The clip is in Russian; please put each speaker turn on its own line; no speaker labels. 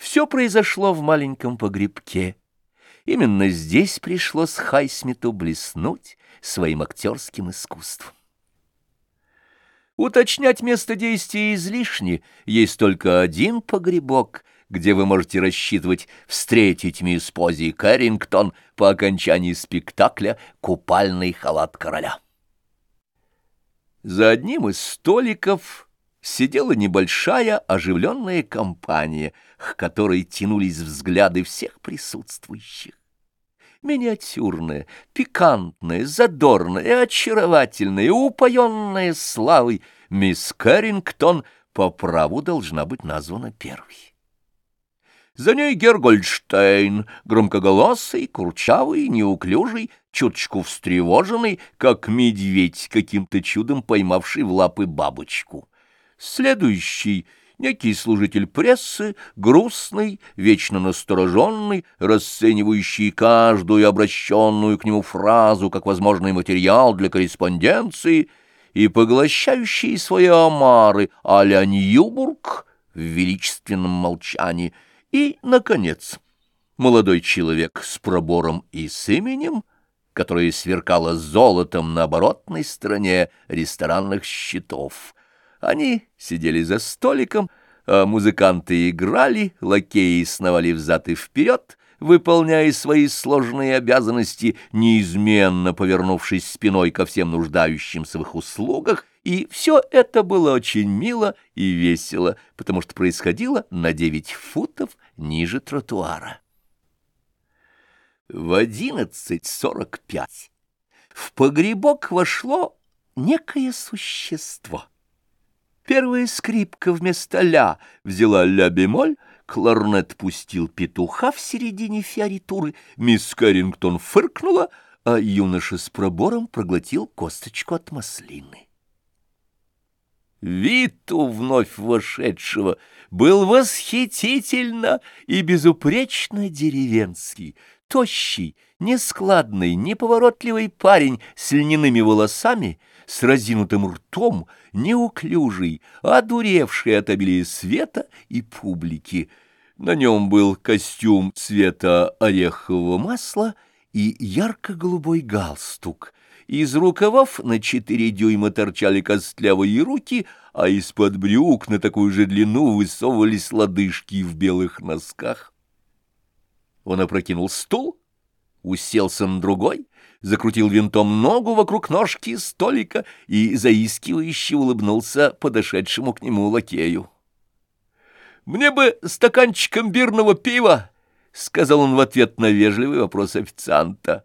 Все произошло в маленьком погребке. Именно здесь пришлось Хайсмиту блеснуть своим актерским искусством. Уточнять место действия излишне, есть только один погребок, где вы можете рассчитывать встретить мисс Пози Кэррингтон по окончании спектакля «Купальный халат короля». За одним из столиков сидела небольшая оживленная компания, к которой тянулись взгляды всех присутствующих миниатюрная, пикантная, задорная, очаровательная, упоенная славой, мисс Кэррингтон по праву должна быть названа первой. За ней Гергольдштейн, громкоголосый, курчавый, неуклюжий, чуточку встревоженный, как медведь, каким-то чудом поймавший в лапы бабочку. Следующий — некий служитель прессы, грустный, вечно настороженный, расценивающий каждую обращенную к нему фразу как возможный материал для корреспонденции и поглощающий свои омары а-ля Ньюбург в величественном молчании. И, наконец, молодой человек с пробором и с именем, которое сверкало золотом на оборотной стороне ресторанных счетов — они сидели за столиком, а музыканты играли, лакеи сновали взад и вперед, выполняя свои сложные обязанности, неизменно повернувшись спиной ко всем нуждающимся в их услугах, и все это было очень мило и весело, потому что происходило на девять футов ниже тротуара. В одиннадцать сорок пять в погребок вошло некое существо. Первая скрипка вместо ля взяла ля-бемоль, кларнет пустил петуха в середине фиоритуры, мисс Кэррингтон фыркнула, а юноша с пробором проглотил косточку от маслины. Вид у вновь вошедшего был восхитительно и безупречно деревенский, тощий, нескладный, неповоротливый парень с льняными волосами — с разинутым ртом, неуклюжий, одуревший от обилия света и публики. На нем был костюм цвета орехового масла и ярко-голубой галстук. Из рукавов на четыре дюйма торчали костлявые руки, а из-под брюк на такую же длину высовывались лодыжки в белых носках. Он опрокинул стул, уселся на другой, закрутил винтом ногу вокруг ножки столика и заискивающе улыбнулся подошедшему к нему лакею. «Мне бы стаканчиком бирного пива!» — сказал он в ответ на вежливый вопрос официанта.